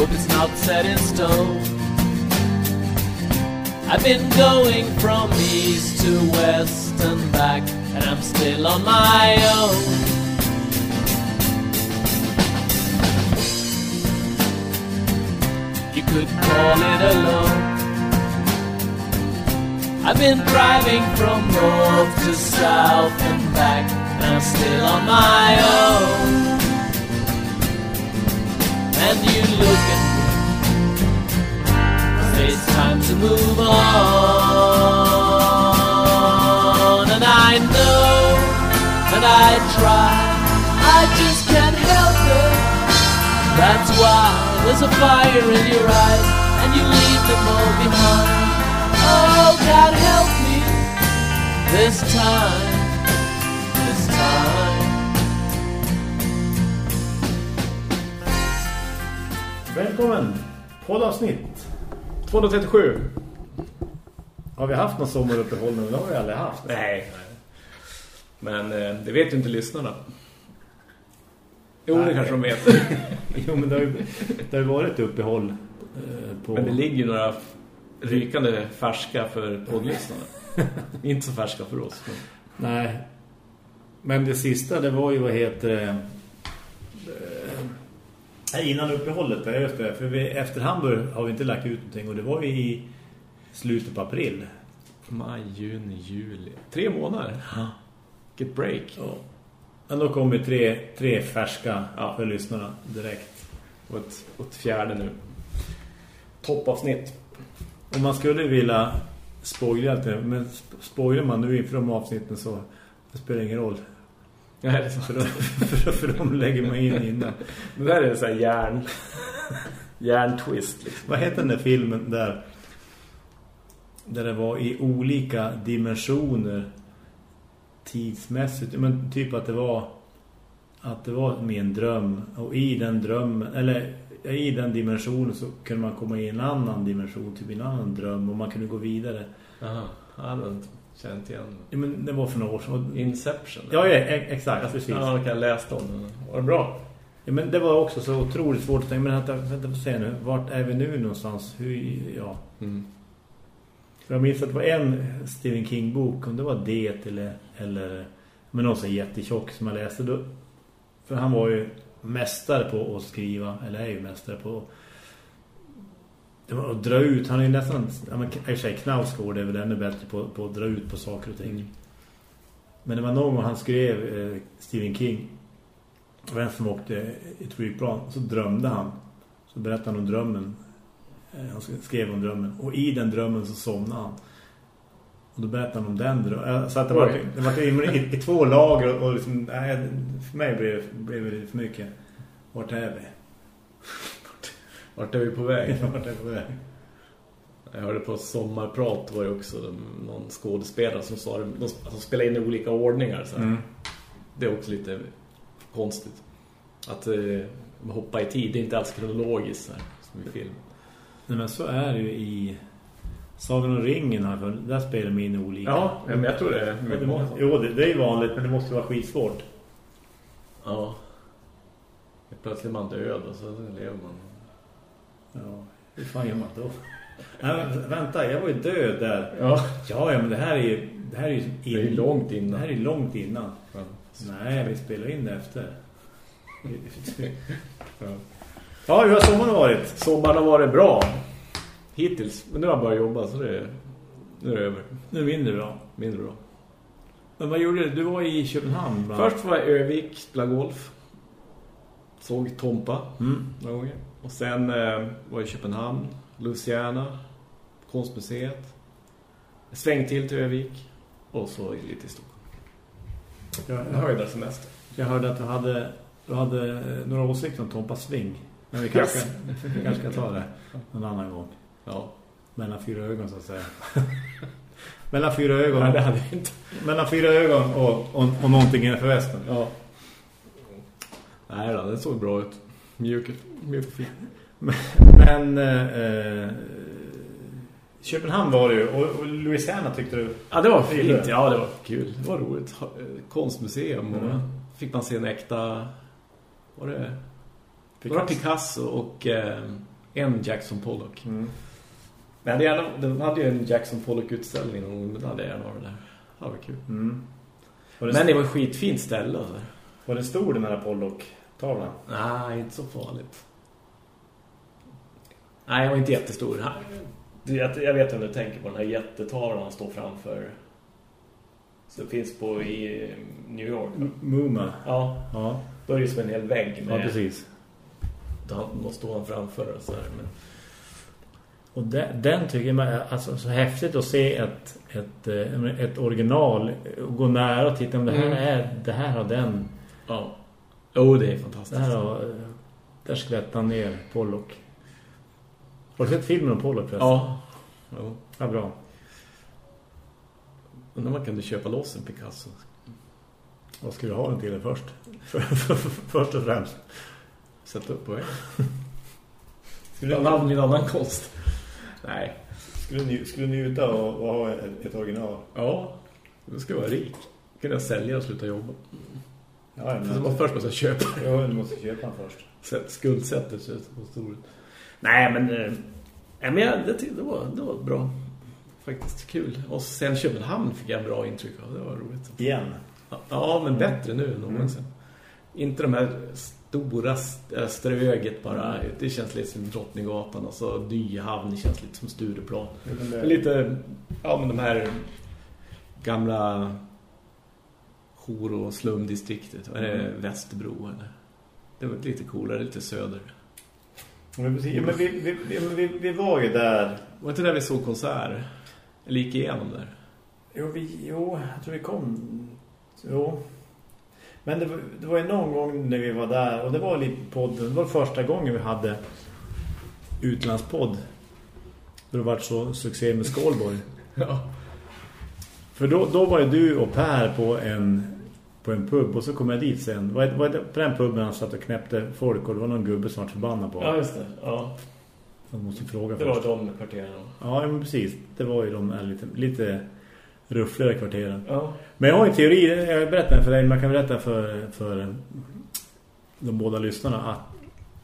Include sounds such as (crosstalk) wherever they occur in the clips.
hope it's not set in stone. I've been going from east to west and back, and I'm still on my own. You could call it alone. I've been driving from north to south and back, and I'm still on my own. And you look at me, say it's time to move on. And I know, and I try, I just can't help it. That's why there's a fire in your eyes, and you leave them all behind. Oh, God, help me this time, Välkommen! Poddavsnitt. 237. Har vi haft någon sommaruppehåll nu? Det har vi aldrig haft. Nej. Men eh, det vet ju inte lyssnarna. Jo, det Nej. kanske de vet. (laughs) Jo, men det har ju, det har ju varit uppehåll eh, på... Men det ligger ju några rykande färska för poddlyssnarna. (laughs) inte så färska för oss. Men... Nej. Men det sista, det var ju vad heter det... Eh, innan uppehållet, ja, just det. För vi, efter Hamburg har vi inte lagt ut någonting och det var ju i slutet på april. Maj, juni, juli. Tre månader. Get break. Ja. Men då kommer tre, tre färska Ja. för lyssnarna direkt. Och ett, och ett fjärde nu. Toppavsnitt. Om man skulle vilja spoila lite, men sp- spoilar man nu inför de avsnitten så det spelar ingen roll. Nej, det så. För de, för, för de lägger man in innan. Det där är en sån här järn... järntwist liksom. Vad heter den där filmen där där det var i olika dimensioner tidsmässigt men typ att det var att det var med en dröm och i den drömmen eller i den dimensionen så kunde man komma i en annan dimension typ en annan dröm och man kunde gå vidare. Jaha, jag hade inte känt igen. Ja, men det var för några år sedan. Inception. Ja, ja exakt, precis. Ja, jag kan läsa om den. Var det bra? Ja, men det var också så otroligt svårt att tänka. Men vänta, vänta, får se nu. Vart är vi nu någonstans? Hur, ja. Mm. För jag minns att det var en Stephen King-bok. Om det var det eller... eller men någon så jättetjock som jag läste. Då, för han var ju mästare på att skriva. Eller är ju mästare på... Det var att dra ut. Han är ju nästan... I och sig Knausgård är väl ännu bättre på, på att dra ut på saker och ting. Mm. Men det var någon gång han skrev eh, Stephen King vem som åkte i ett flygplan så drömde han. Så berättade han om drömmen. Eh, Han skrev om drömmen. Och i den drömmen så somnade han. Och då berättade han om den drömmen. Så att det var, det var i, i, i två lager och, och liksom, nej, för mig blev, blev det för mycket. Vart är vi? Vart är vi på väg? (laughs) Vart är vi på väg? Jag hörde på sommarprat var det också någon skådespelare som sa de, alltså spela in i olika ordningar så. Mm. Det är också lite konstigt. Att eh, hoppa i tid, det är inte alls kronologiskt så här, som i film. Nej, men så är det ju i Sagan om ringen här. För där spelar de in olika. Ja, men jag tror det är Ja, mycket det jo, det, det är ju vanligt men det måste vara skitsvårt. Ja. Plötsligt är man död och så lever man. Ja, hur fan gör man då? Nej, vänta, jag var ju död där. Ja, Ja, ja, men det här är ju... Det här är ju, det är långt Det innan. här är långt innan. Ja. Nej, vi spelar in det efter. (laughs) Ja. Ja, hur har sommaren varit? Sommaren har varit bra. Hittills. Men nu har jag börjat jobba så det är, nu är det över. Nu mindre bra. Mindre bra. Men vad gjorde du? Du var i Köpenhamn bland. Först var jag i Övik, spelade golf. Såg Tompa Mm. några gånger. Och sen eh, var jag i Köpenhamn, Luciana, konstmuseet. Sväng till till Övik. Och så lite i Stockholm. Jag, Jag höjda semester. jag hörde att du hade, du hade eh, några åsikter om Tompa Sving. Men vi kanske, vi kanske ska ta det (laughs) någon annan gång. Ja. Mellan fyra ögon så att säga. (laughs) Mellan fyra ögon. Nej, det hade jag inte. Mellan fyra ögon och, och, och någonting innanför västen. Ja. Nej då, det såg bra ut. Mjuk, mjuk och fin. Men eh, eh, Köpenhamn var det ju och, och Louisiana tyckte du Ja, det var fint. jag. Ja, det var kul. Det var roligt. Eh, Konstmuseum och Mm. fick man se en äkta... Var det? fick Några Picasso och eh, En Jackson Pollock. Mm. Men det gärna, de hade ju en Jackson Pollock-utställning och det hade gärna varit där. Det var kul. Mm. Var det, Men det var ett skitfint ställe. Alltså. var det stor den här Pollock-tavlan? Nej, inte så farligt. Nej, jag var inte jättestor. Du, Jag jag vet om du tänker på den här jättetavlan han står framför. Så det finns på i New York. M- Muma. Ja, Ja, då är det som en hel vägg ja med... precis. Då, står han framför och så här. Men, Och den, den tycker man är alltså, så häftigt att se ett, ett, eh, ett original och gå nära och titta om det här Mm. är det här har den ja. Jo, det är det fantastiskt. här har, eh, där skvätter han ner Pollock. Har du sett filmen om Pollock förresten? Ja. Jo. Ja, bra. Undrar man kunde köpa loss en Picasso. Vad skulle du ha den till det först? (laughs) först och främst. Sätta upp på väggen. (laughs) Skulle Han hade min annan konst. Nej. Skulle du, skulle du njuta och, och ha ett, ett original? Ja. Du ska vara rik. Kunde jag sälja och sluta jobba. Ja, För så man först måste jag köpa. Ja, du måste köpa den först. Sätt skuldsättet så på stor. Nej, men... Eh, men jag, det, det, var, det var bra. Faktiskt kul. Och sen Köpenhamn fick jag bra intryck av. Det var roligt. Igen. Ja, men bättre nu än någonsin. Inte de här stora st- äh, ströget bara. Det känns lite som Drottninggatan och så Dyhavn känns lite som Stureplan. Lite, ja men de här gamla Hor- och slumdistriktet. Är det? Västerbro eller? Det var lite coolare, lite söder. Men, precis, ja, men vi, vi, vi, vi var ju där. Var inte där vi såg konsert? Eller gick igenom där? Jo, vi, jo, jag tror vi kom. Jo. Men det var, det var ju någon gång när vi var där. Och det var lite podden. Det var första gången vi hade utlandspodd. Då det var så succé med Skålborg. (laughs) Ja. För då, då var ju du och Per på en, på en pub. Och så kom jag dit sen. Var, var det på den puben han satt och knäppte folk. Och det var någon gubbe som var förbannad på. Ja, just det. Ja, Jag måste fråga det först. var de kvarteren. Ja, men precis. Det var ju de här lite, lite ruffligare kvarteren. Ja. Men jag har en teori, jag berättar för dig, man kan berätta för, för de båda lyssnarna att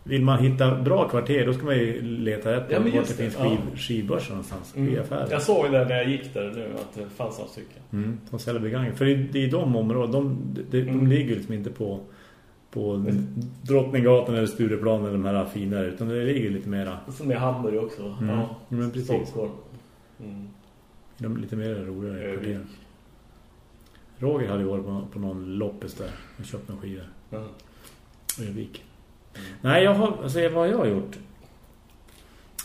vill man hitta bra kvarter, då ska man ju leta på Ja, vart det finns ja. skiv, skivbörsar någonstans, Mm. skivaffärer. Jag såg det när jag gick där nu att det fanns några stycken. Mm, de säljer begagnat. För det, det är de områden, de, de, de, Mm. ligger liksom inte på, på Drottninggatan eller Stureplan eller de här finare, utan det ligger lite mera Som i Hamburg också. Mm. Ja, Men precis. Stockholm. Mm. i de lite mer roligare Övik. kvarteren. Roger hade ju varit på, på någon loppis där och köpt några skivor. Ja. Övik. Nej, jag har, alltså, vad jag har gjort?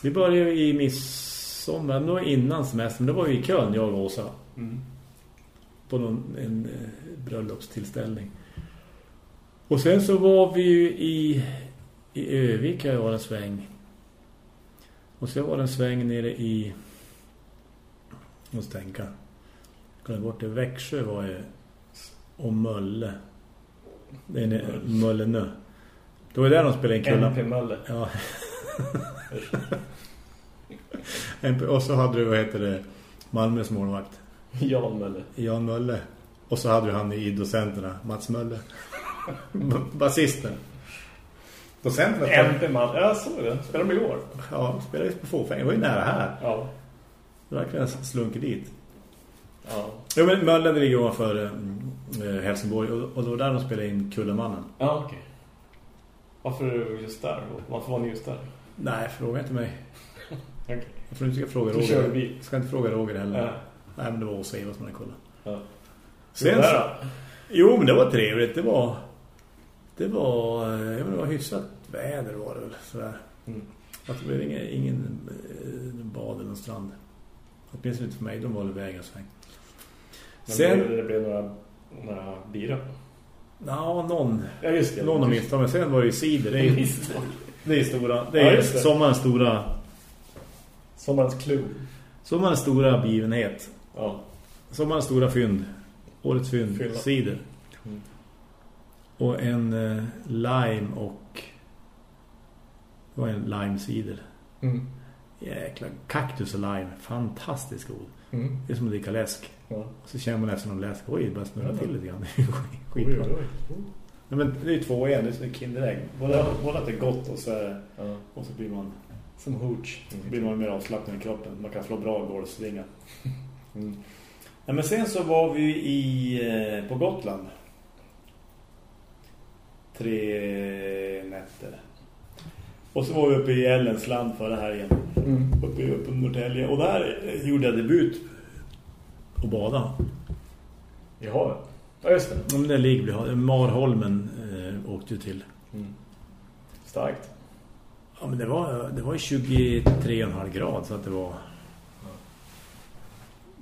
Vi började ju i midsommar, det var innan semestern, men det var ju i Köln, jag och Åsa. Mm. På någon, en eh, bröllopstillställning. Och sen så var vi ju i, i Övik, jag var en sväng. Och så var det en sväng nere i, måste tänka, kollade bort det, Växjö var ju, och Mölle. Det är nere- Mölle nu. Det var där de spelade in kulla. MP Möller. Ja. (laughs) MP, och så hade du, vad heter det, Malmös målvakt. Jan Möller. Jan Mölle. Och så hade du han i docenterna, Mats Mölle. B- (laughs) Basisten. Docenterna? MP Möller. Ja, jag såg det. Spelade de igår? Ja, spelade ju på fåfäng. Det var ju nära här. Ja. Det verkligen slunkit dit. Ja. Jo, men Mölle det ligger ovanför eh, Helsingborg. Och, och då var där de spelade in Kullamannen. Ja, okej. Varför just där? Varför var ni just där? Nej, fråga inte mig. (laughs) Okej. Jag tror inte du ska fråga Du kör Roger. bil. Jag ska inte fråga Roger heller. Ja. Nej, men det var Åsa Eva som hade kollat. Ja. Sen, Sen där då? Jo, men det var trevligt. Det var det var, eh, jag menar, det var hyfsat väder var det väl sådär. Mm. Att det blev ingen, ingen eh, bad eller någon strand. Åtminstone inte för mig, de var väl vägen sväng. Men Sen, det, det blev några, några bira. Ja, någon, Ja, just det. någon har missat. Men sen var det ju cider. Det är, ju- det är stora, det Ja, är just det. sommarens stora, Sommarens klubb. sommarens stora begivenhet. Ja. Sommarens stora fynd. Årets fynd, Fylla. cider. Mm. Och en eh, lime och det var en lime cider. Mm. Jäkla kaktus och lime. Fantastiskt god. Mm. Det är som att dricka läsk. Ja. Så känner man efter någon läsk. Oj, det bara snurrar Ja. till lite grann. (laughs) Skitbra. Oj, oj, oj. Nej, men det är ju två igen. Det är som kinderägg. Både, både att det är gott och så, Ja. och så blir man Som hooch. Då blir man mer avslappnad i kroppen. Man kan slå bra golfsvingar. (laughs) Mm. Ja, men sen så var vi i, eh, på Gotland. Tre nätter. Och så var vi uppe i Ellensland förra helgen. Mm. Uppe, uppe i Norrtälje. Och där eh, gjorde jag debut och bada. Jaha, ja just det. Om det ligger Marholmen eh, åkte ju till. Mm. Starkt. Ja, men det var, det var 23,5 grad så att det var...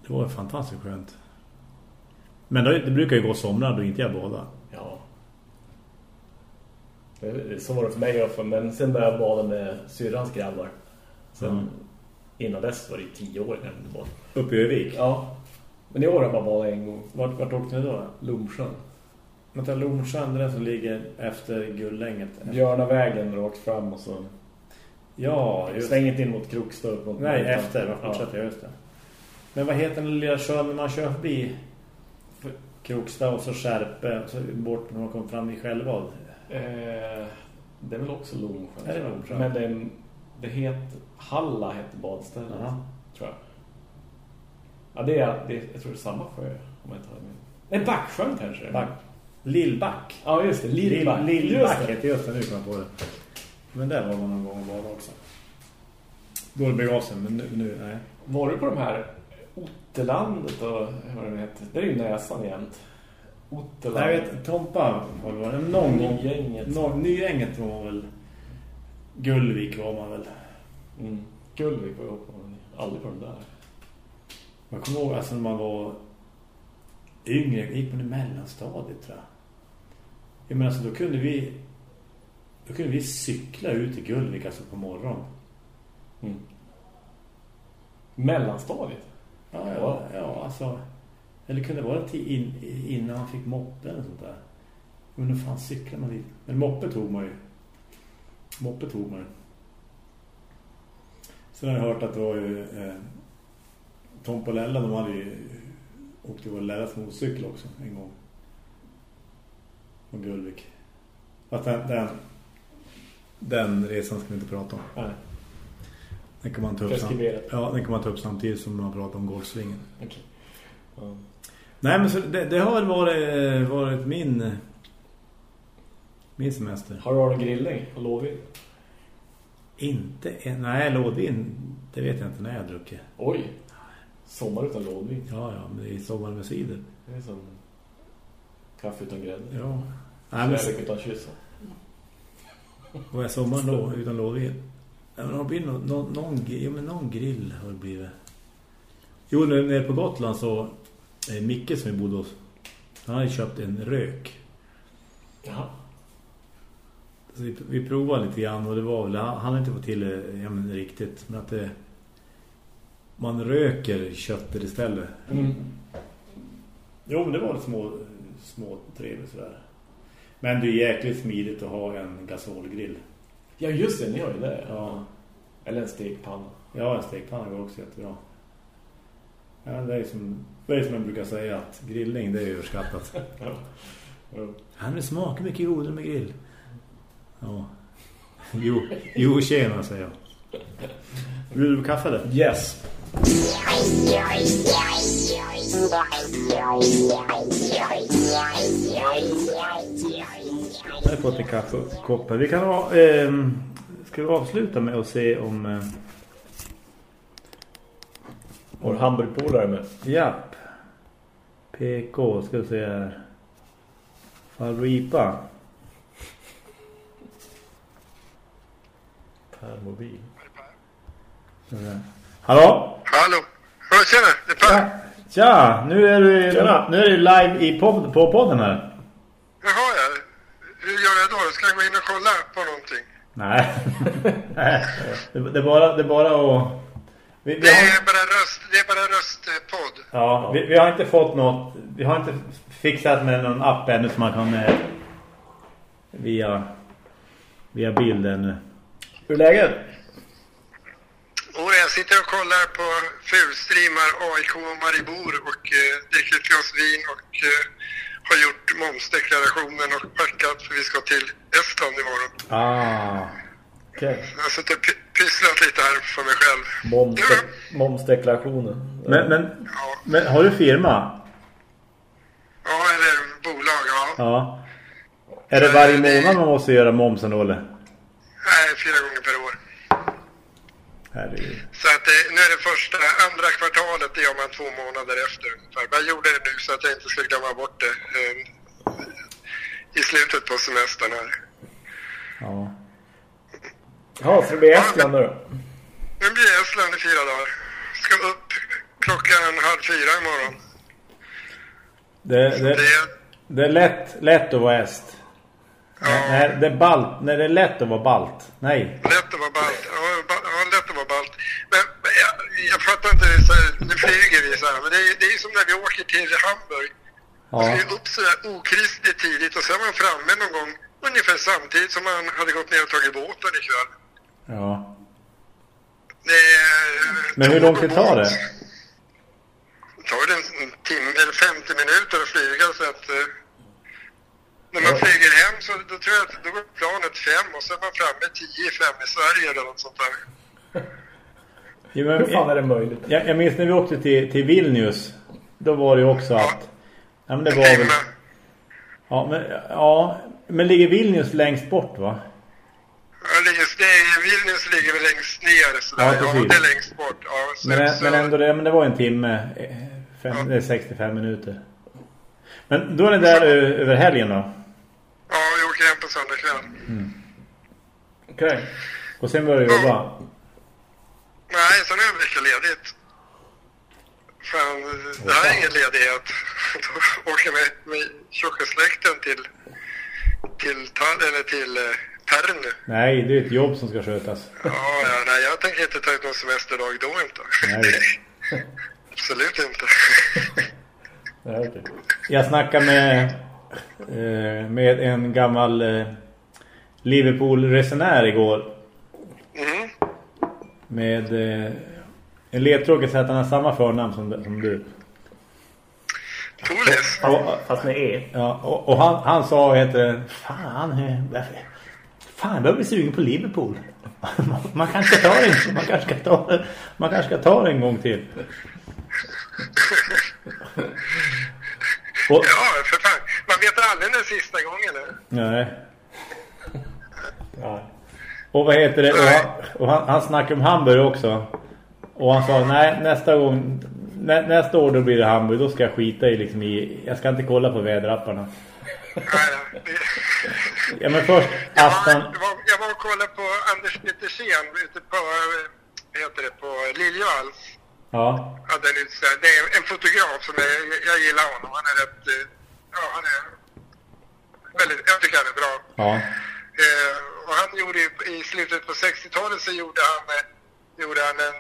Det var fantastiskt skönt. Men det, det brukar ju gå somrar då inte jag bada. Ja. Så var det för mig också. Men sen började jag bada med syrrans grabbar. Sen mm. innan dess var det tio år jag inte bad. Uppe i Övik? Ja. Men i år har jag bara badat en gång. Vart, vart åkte ni då? Lomsjön. Vänta, Lomsjön är den som ligger efter Gullänget. Björnavägen rakt fram och så... Ja, just Sväng inte in mot Krokstorp. Mot Nej, utan... efter. Man fortsätter ja. just det. Men vad heter den lilla sjön när man kör förbi Krokstad och så Skärpe och så bort när man kommer fram i själva? Eh, det är väl också Lomsjön. Men det, det heter Halla heter badstället, Aha. tror jag. Ja, det är, det jag tror det är samma sjö. Om jag tar det med. Nej, Backsjön kanske. Back. Lillback. Ja, just det. Lillback. Lill, Lillback heter just det, nu kommer på det. Men där var man någon gång var också. Då det begav sig, men nu, nu, nej. Var du på de här Otterlandet och vad det heter? Det är ju näsan jämt. Otterland. Jag vet, Tompa var det någon gång. Nygänget. Någon, nygänget var väl Gullvik var man väl. Mm. Gullvik var jag på, aldrig på den där. Man kommer ihåg alltså när man var yngre, gick man i mellanstadiet tror jag. Jag menar alltså då kunde vi då kunde vi cykla ut i Gullvik alltså på morgonen. Mm. Mellanstadiet? Ja, ja, ja, alltså eller kunde det vara in, innan man fick moppe eller sånt där. Hur fan cyklar man dit? Men moppe tog man ju. Moppe tog man ju. Sen har jag hört att det var ju eh, Tom och Lella, de hade ju åkt till att lära sig motorcykel också en gång. Från Gullvik. Att den, den, den resan ska vi inte prata om. Nej. Den kan man ta upp, sam ja, den kan man ta upp samtidigt som man pratar om golfsvingen. Okay. Mm. Nej, men så det, det, har varit, varit min min semester. Har du varit grilling och lovvin? Inte, nej, lådvin, det vet jag inte när jag druckit. Oj, sommar utan lådvin. Ja, ja, men det är sommar med cider. Det är som kaffe utan grädde. Ja. Nej, men... Kärlek utan kyssa. Vad är sommar då utan lådvin? Ja, men det blivit någon, någon, någon, ja, men någon grill har det blivit. Jo, nere på Gotland så eh, Micke som vi bodde hos han hade köpt en rök. Jaha. Så vi, vi provade lite grann och det var väl, han hade inte fått till det ja, men, riktigt. Men att det, man röker köttet istället. Mm. Jo, men det var lite små, små trevligt sådär. Men det är jäkligt smidigt att ha en gasolgrill. Ja, just det, ni har ju det. Ja. Eller en stekpanna. Ja, en stekpanna går också jättebra. Ja, det är som, det är som man brukar säga att grillning, det är överskattat. ja. Ja. Han vill smaka mycket godare med grill. Ja. Jo, jo tjena, säger jag. Vill du kaffe där? Yes. Jag har fått en kaffekopp. Vi kan ha, eh, ska vi avsluta med att se om eh, vår hamburgpolare med. Japp. PK ska vi se här. Farbror Ipa. Per mobil. Hallå? Hallå. Hör, tjena, det är Per. Ja. Tja, nu är du, nu är du live i podd, på podden här. Jaha, ja. Hur gör jag då? Ska jag gå in och kolla på någonting? Nej. (laughs) Nej. Det, det, är bara, det är bara att... Vi, vi det, har... är bara röst, det är bara röstpodd. Ja, vi, vi, har inte fått något... Vi har inte fixat med någon app ännu som man kan... Eh, via, via bilden. Hur är läget? Och jag sitter och kollar på fulstreamar AIK och Maribor och eh, dricker ett glas vin och eh, har gjort momsdeklarationen och packat för vi ska till Estland imorgon. Ah. Okay. Jag sitter och pysslat lite här för mig själv. Momsde momsdeklarationen. Men, men, Ja, men har du firma? ja eller bolag, ja. Ja. Är det varje månad man måste göra momsen då eller? Nej, fyra gånger per år. Herregud. Så att eh, nu är det första, andra kvartalet, det gör man två månader efter ungefär. Men jag gjorde det nu så att jag inte ska glömma bort det eh, i slutet på semestern här. Ja. Ja, så det blir Estland nu då. Nu blir Estland i fyra dagar. Ska upp klockan halv fyra imorgon. Det, det, Det är, det är lätt, lätt att vara est. Nej, det är balt. Nej, det är lätt att vara balt. Nej. Lätt att vara balt. Ja, ja lätt att vara balt. Men jag, jag fattar inte, så här, nu flyger vi så här, men det är, det är som när vi åker till Hamburg. Ja. ska ju upp så där okristligt tidigt och så är man framme någon gång ungefär samtidigt som man hade gått ner och tagit båten ikväll. Ja. Är, Men hur lång tid tar det? Det tar det en timme eller 50 minuter att flyga så att eh, när man flyger hem så då tror jag att då går planet fem och så är man framme tio fem i Sverige eller något sånt där. (laughs) Ja, men, Hur fan är det möjligt? jag, jag minns när vi åkte till, till Vilnius. Då var det ju också att... Ja, men det var väl... Ja, men, ja, men ligger Vilnius längst bort va? Ja, det är. Vilnius ligger väl längst ner sådär. Ja, Ja, precis. det är längst bort. Ja, så, Men, så, men ändå det, men det var en timme. eh, Fem, är 65 minuter. Men då är det där ö- över helgen då? Ja, vi åker hem på söndag kväll. Okej. Och sen börjar du jobba? Nej, sen är jag en vecka ledigt. Fan, det här är ingen ledighet. (laughs) Då åker jag med, med tjockesläkten till, till, eller till eh, Pärnu. Nej, det är ett jobb som ska skötas. Ja, ja, nej, jag tänker inte ta ut någon semesterdag då inte. Nej. (laughs) Absolut inte. Ja. Jag snackade med, eh, med en gammal eh, Liverpool-resenär igår. Mm. Med eh, en ledtråd så att han har samma förnamn som, som du. Tolis. Och, Fast med E. ja, och, och han, han sa heter Fan, varför- fan jag börjar bli sugen på Liverpool. Man, kanske ska ta det, man kanske ska ta man kanske ska ta det en gång till. Och, Ja, för fan. Man vet aldrig när sista gången är. nej. Ja. Och vad heter det? Och han, och han, han snackade om Hamburg också. Och han sa, nej nästa gång nä, nästa år då blir det Hamburg. Då ska jag skita i liksom i, jag ska inte kolla på väderapparna. Nej, det... Ja men först Jag Aston. var, jag, var, jag var och kollade på Anders Petersen ute på, heter det, på Liljevalchs. Ja. hade en utställning. Det är en fotograf som är, jag gillar honom. Han är rätt, eh, ja han är väldigt, jag tycker han är bra. Ja. Eh, och han gjorde ju, i slutet på 60-talet så gjorde han, eh, gjorde han en,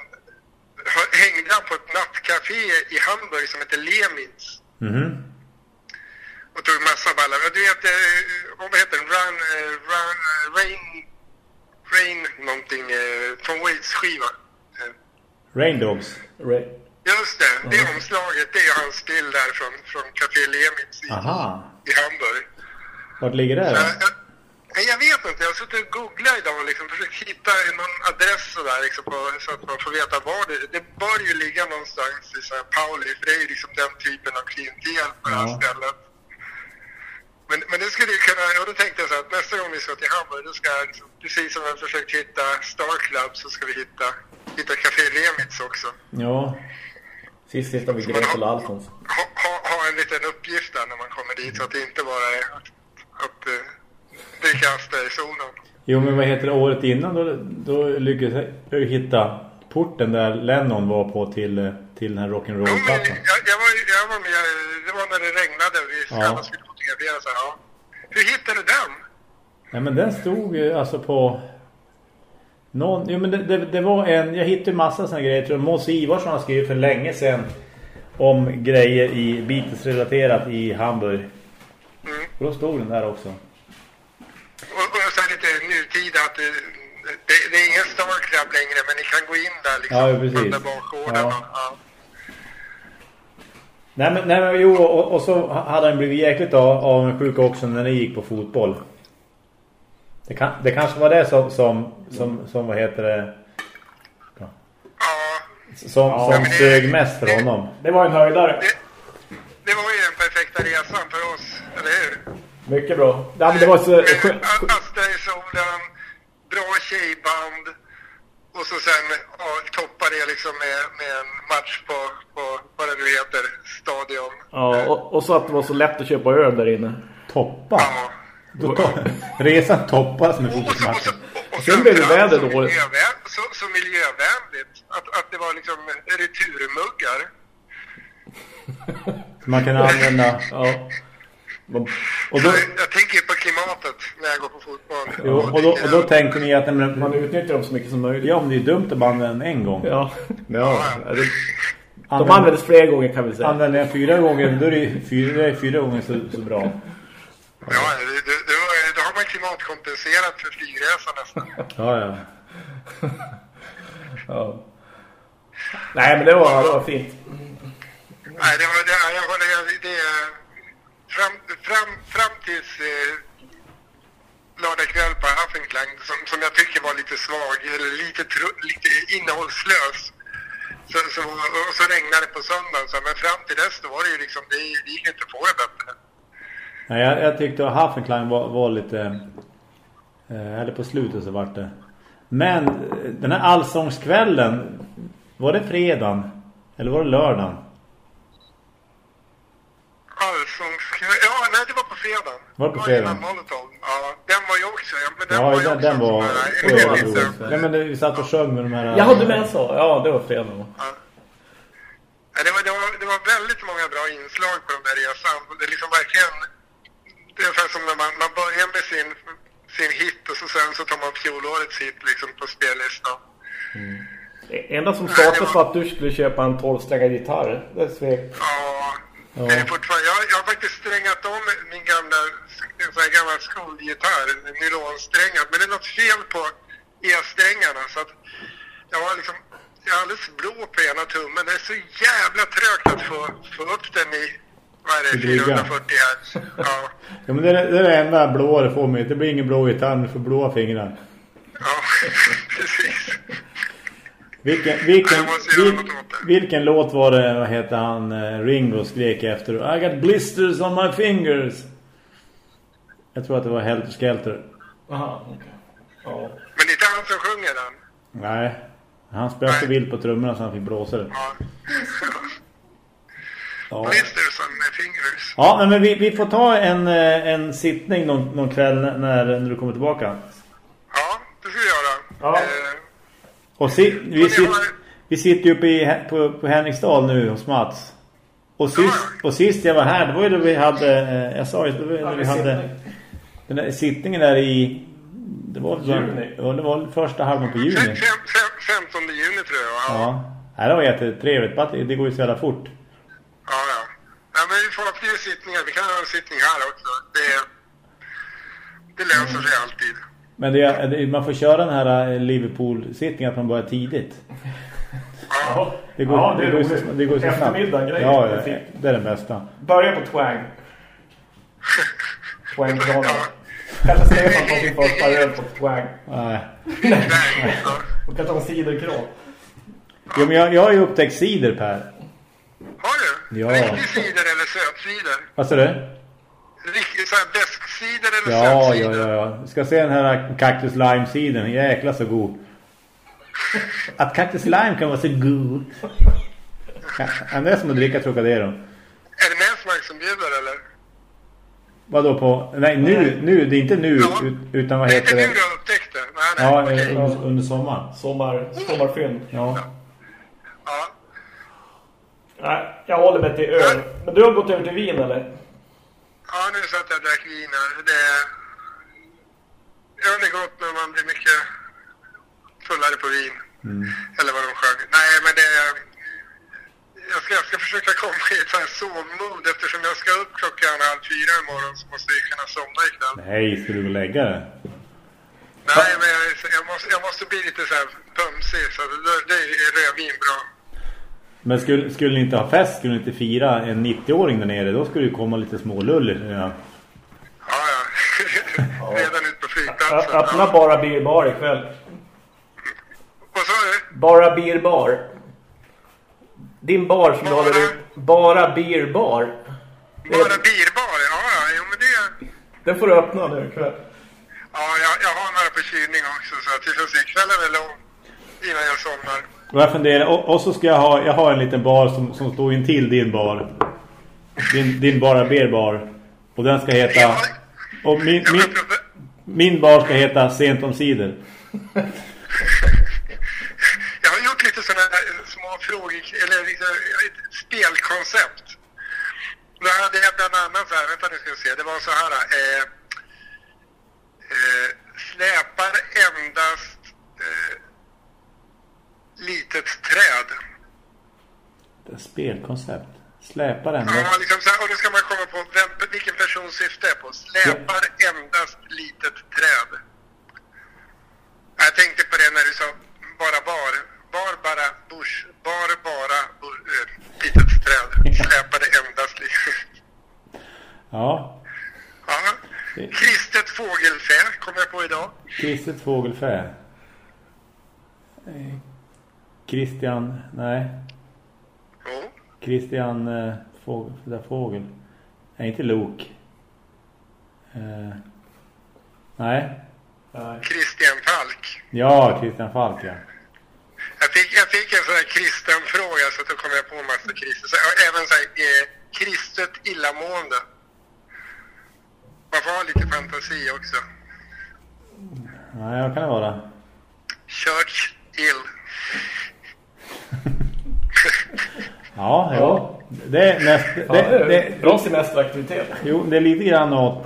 hängde han på ett nattcafé i Hamburg som heter Lemins. Mhm. Och tog massa ballar. Du vet, eh, vad heter den? Run, eh, run, eh, Rain, Rain någonting, eh, från Waits skiva. Eh, Rain Dogs. Ray. Just det, det omslaget, det är hans bild där från, från Café Lemits i, Aha. i Hamburg. Vart ligger det då? Jag, jag, vet inte, jag har suttit och googlat idag och liksom försökt hitta någon adress sådär, liksom på, så att man får veta var det Det bör ju ligga någonstans i São Paulo, för det är ju liksom den typen av klientel på det här Ja. stället. Men, men det skulle ju kunna, och då tänkte jag så att nästa gång vi ska till Hamburg, då ska jag, liksom, precis som jag har försökt hitta Star Club, så ska vi hitta, hitta Café Remits också. Ja. Sist hittar vi Gretel Alfons. ha, ha, ha en liten uppgift där när man kommer dit så att det inte bara är att, att uh, dricka Asta i solen. Jo men vad heter det året innan då, då lyckades jag hitta porten där Lennon var på till, eh, till den här rock'n'roll-plattan. jag, jag, var, jag var med, det var när det regnade och vi Ja. alla skulle fotografera så här, ja. Hur hittade du den? Nej men den stod ju alltså på någon, jo men det, det, det var en, jag hittade massa såna grejer. Jag tror Måns Ivarsson har skrivit för länge sedan om grejer i Beatles-relaterat i Hamburg. Mm. Och då stod den där också. Och, och så lite nutida att det, det, det är ingen Star Club längre men ni kan gå in där liksom. Ja, precis. där bakgården. Ja. Ja. Ja. Nej men, nej, men jo, och, och så hade han blivit jäkligt av, avundsjuk också när ni gick på fotboll. Det, kan, det kanske var det som, som, som, som vad heter det, Som, Ja, som det- sög mest för honom. Det var en höjdare. Det, det var ju den perfekta resan för oss, eller hur? Mycket bra. Ja, men det var så... Astra i solen, bra tjejband och så sen ja, toppa det liksom med, med en match på, på vad det nu heter, Stadion. Ja, och, och så att det var så lätt att köpa öl där inne. Toppa. Ja. Då to- Resan toppas med fotbollsmatchen. och, Sen blev det väder så dåligt. miljövän, så, så miljövänligt. Att, att det var liksom returmuggar. Man kan använda... Ja. Och då, Så jag tänker på klimatet när jag går på fotboll. jo, och då, och då tänkte ni att... Man utnyttjar dem så mycket som möjligt. Ja, men det är dumt att använda den en gång. Ja. ja. det- De Använder- användes flera gånger kan vi säga. Använder den fyra gånger, då är det fyra, är fyra gånger så, så bra. Ja, det, det, det, då har man klimatkompenserat för flygresan nästan. Ja, ja. Ja. Nej, men det var, det var fint. Nej, det var det, jag det, det fram, fram, fram tills eh, lördag kväll på Huffingklang som, som jag tycker var lite svag, eller lite, tro, lite innehållslös. Så, så, och så regnade det på söndagen, så, men fram till dess då var det ju liksom, det, det gick inte att få det bättre. Nej, jag, jag tyckte att Haffenklang var, var lite... Eh, eller på slutet så vart det. Men eh, den här allsångskvällen, var det fredagen? Eller var det lördagen? Allsångskväll, ja nej var det på fredagen? Ja, den var ju också, ja, men den Ja, var ju den, också den var... här-. Nej, men det, vi satt och sjöng med de här... Jag hade med så. Ja, det var fredag. Ja. Ja, Det var, det, var, det var väldigt många bra inslag på den där resan. Det är liksom verkligen... Det är ungefär som när man, man börjar med sin, sin hit och så sen så tar man fjolårets hit liksom på spellistan. Det enda som startades var att du skulle köpa en 12-strängad gitarr. Det svek. Ja, är fortfarande, jag, jag har faktiskt strängat om min gamla, här gammal skolgitarr, nylonsträngad. Men det är något fel på E-strängarna så att jag var liksom, jag är alldeles blå på ena tummen. Det är så jävla trögt att få, få upp den i, vad är det, I brygga. 440 hertz. Ja, Ja, men det, är- det är det enda blåa det får mig. Det blir ingen blå gitarr, du får blåa fingrar. ja, (laughs) precis. Vilken, vilken, Jag måste göra vil, något åt det. vilken låt var det, vad heter han, eh, Ringo skrek efter? I got blisters on my fingers. Jag tror att det var Helter Skelter. Aha, okej. Ja. Men det är inte han som sjunger den. Nej, han spelade vilt på trummorna så han fick blåsa det. Ja. Ja, (laughs) Blisters on my fingers. ja men vi, vi får ta en, eh, en sittning någon, någon kväll när, när du kommer tillbaka. Ja, det ska vi göra. Ja. Eh, Och si, vi, sit, vi sitter ju uppe i, på, på Henriksdal nu hos Mats. Och sist, och sist jag var här, det var ju då vi hade, eh, jag sa ju, det var ju när vi hade den där sittningen där i, det var, Juni. ja, det var första halvan på juni. fem, fem, 15 juni tror jag. Ja. Ja, det var jättetrevligt, det går ju så jävla fort. Ja, ja. ja men vi får ha fler sittningar. Vi kan ha en sittning här också. Det, det löser sig alltid. Men det, är- det, man får köra den här eh, Liverpool-sittningen att man börjar tidigt. Ja. Det går, Ja, det är det går, så, det går så snabbt. Eftermiddag, grejer. Ja, Det är ja, det är den bästa. Börja på twang. Twang-planen. Kanske Stefan får sin första öl på twang. Nej. Nej. Och kanske en ciderkran. Jo, men jag, jag har ju upptäckt cider, Per. Har du? Ja. Riktig cider eller sötcider? Vad sa du? Riktig så här bäskcider eller Ja, ja, ja, ja. Du ska se den här Cactus Lime-siden. Jäkla så god. (laughs) Att Cactus Lime kan vara så god. (laughs) Ja, det är som att dricka Trocadero. Är det Näsmark som bjuder eller? Vadå på? Nej, nu, nu. Det är inte nu, Ja. ut- utan vad Det är inte heter nu det? du har upptäckt det? Nej, nej. Ja, okej. eh, under, under sommaren. Sommar, sommarfynd. Ja. ja. Nej, jag håller mig till öl. Men du har gått över till vin eller? Ja, nu satt jag och drack vin här. Det är... Öl är gott när man blir mycket fullare på vin. Eller vad de sjöng. Nej, men det är... Jag ska, jag ska försöka komma i ett sånt sovmod eftersom jag ska upp klockan halv fyra imorgon så måste jag kunna somna ikväll. Nej, ska du gå och lägga det? Nej, men jag, jag, måste, jag måste bli lite så här pumsig så det, det är rödvin bra. Men skulle, skulle ni inte ha fest, skulle ni inte fira en 90-åring där nere, då skulle det komma lite smålull. Ja. Ja, ja. (laughs) Redan ut på flygplatsen. Öppna Ja. bara bierbar ikväll. Vad sa du? Bara bierbar. Din bar som du Bara- håller upp. Bara beer bar. Bara birbar, ja, ja, jo men det... Den får du öppna nu ikväll. Ja, jag, jag har några på kylning också så att se. Kvällen är lång innan jag somnar. Och jag funderar, och, och så ska jag ha, jag har en liten bar som, som står in till din bar. Din, din bara berbar. Och den ska heta... Och min, min, min bar ska heta Sent om sidor. (laughs) Jag har gjort lite sådana här eh, små frågor, eller liksom, ett spelkoncept. Då hade jag bland annat så här, vänta nu ska vi se, det var så här. Eh, eh, släpar endast eh, litet träd. Det är spelkoncept. Släpar den. Ja, liksom så här, och då ska man komma på vem, vilken person syftar jag på. Släpar endast litet träd. Jag tänkte på det när du sa bara bar. Bar bara bush. Bar bara bu- äh, litet träd. (laughs) Släpade endast litet. Ja. Ja. Kristet fågelfä kom jag på idag. Kristet fågelfä. Christian, nej. Jo. Christian eh, fågel, där fågel. Nej, inte Lok. Eh, nej. Christian Falk. Ja, Christian Falk, ja. Jag fick, jag fick en sån här kristen fråga så då kom jag på en massa och även så här, eh, kristet illamående. Man får ha lite fantasi också. Nej, vad kan det vara? Church ill. Ja, ja. Det är näst, det, Ja, det är det, bra semesteraktivitet. jo, det är lite grann åt...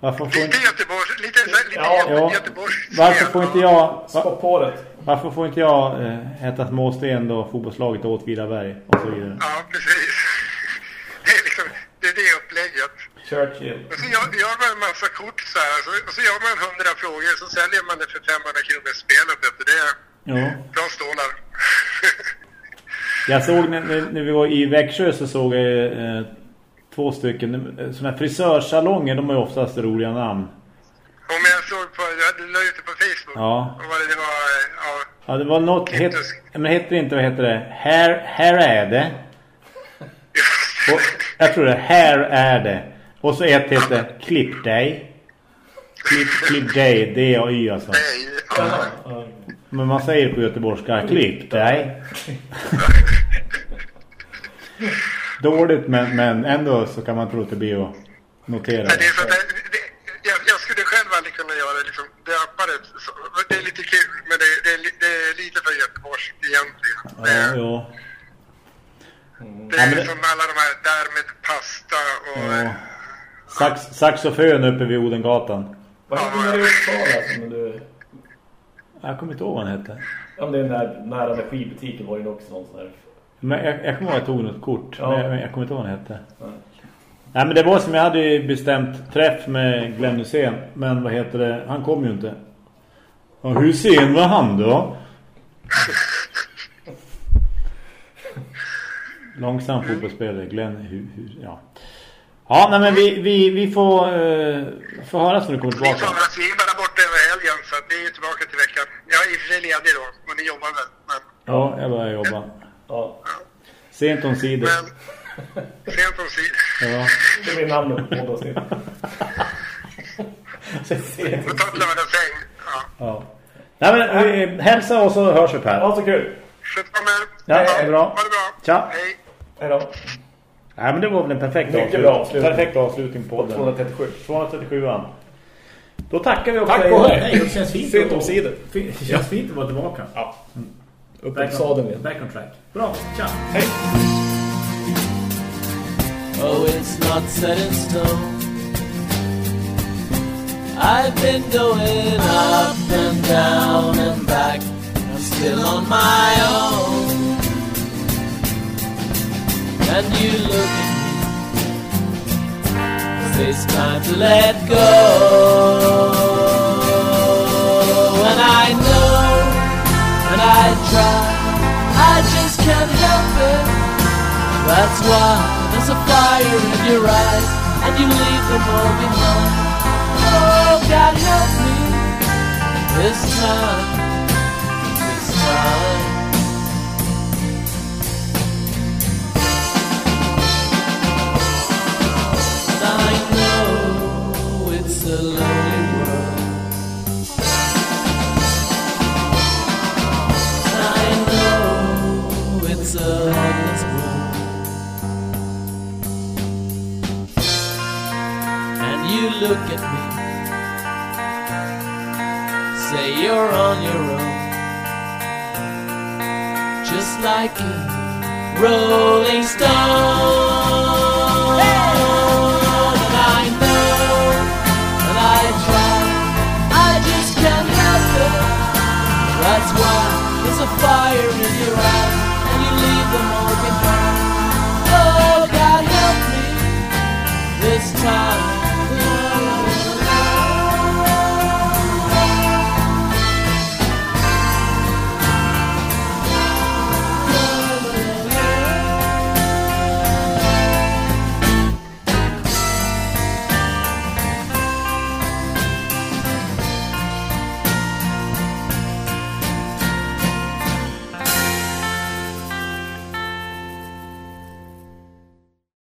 Varför får Lite inte, Göteborgs, lite, lite Ja, Göte- ja. Göteborgs varför får inte jag... Va, Spåpåret. varför får inte jag eh, äta småsten då fotbollslaget åt Vidaberg och så vidare? Ja, precis. (laughs) Det är liksom, det är det upplägget. Churchill. Och så gör, gör man en massa kort så här, så, och så gör man 100 frågor, så säljer man det för 500 kronor spelet efter det. Jo. Bra stålar. (laughs) Jag såg när, när vi var i Växjö så såg jag eh, två stycken eh, såna här frisörsalonger, de har ju oftast roliga namn. Om jag såg på, du la ut det på Facebook. Ja. Vad var det, det var, eh, ja. Ja, det var något... Het, men heter det inte, vad heter det? Här, här är det. Och, jag tror det, här är det. Och så ett heter Klipp dig. Klipp, klipp dig, D-A-Y alltså. Nej, ja. Men man säger på göteborgska, klipp dig. (laughs) Dåligt, men, men ändå så kan man tro att det blir att notera. Men det är så att det, det, jag, jag skulle själv aldrig kunna göra det, liksom, det. Så, det är lite kul, men det, det, är det är lite för Göteborgs egentligen. Det, Ja, jo. det Ja, är men det- som alla de här där med pasta och... Ja. Sax, saxofön uppe vid Odengatan. Vad heter den där i Uppsala som du... Jag kommer inte ihåg vad han hette. Ja, men det är den där nära energibutiken var ju också någon sån här... Men jag, jag kommer ihåg att jag tog något kort. Ja. Men jag, jag kommer inte ihåg vad han hette. Nej. Nej men det var som jag hade bestämt träff med Glenn Hussein. Men vad heter det? Han kom ju inte. Ja, Hussein var han då? Långsam fotbollsspelare. Glenn hu, hu, ja. Ja, nej men vi, vi, vi får, uh, får höras när du kommer tillbaka. får att vi bara borta över helgen så att vi är tillbaka till veckan. Jag är i och för sig ledig då, och ni jobbar väl. Men, Ja, jag börjar jobba. Ja, Sent om sidor. men sent om sidor. Ja. det blir namnet på båda sidor. Vi tar ett lördagshäng. Ja. ja. Nej men eh, hälsa och så hörs vi Per. Ja, så kul. Sköt om er. Ja, det är bra. Ha det bra. Tja. Hej. Hej då. Nej men det var väl en perfekt Mycket avslutning. bra avslutning. Perfekt avslutning på den. 237. 237an. Då tackar vi också. Tack er. och hej. Det känns fint. Sent att- omsider. Det känns fint att vara tillbaka. Ja. Mm. Upp Back på sadeln igen. Back on track. Bra, tja. Hej. Oh, it's not set in stone. I've been going up and down and back. I'm still on my own. And you look at me. Say it's time to let go. And I know, and I try, I just can't help it. That's why there's a fire in your eyes and you leave them all behind. Oh, God help me this time, this time. a lonely world. I know it's a hopeless world. And you look at me, say you're on your own, just like a rolling stone. That's why there's a fire in your eyes, and you leave them all behind. Oh, God help me this time.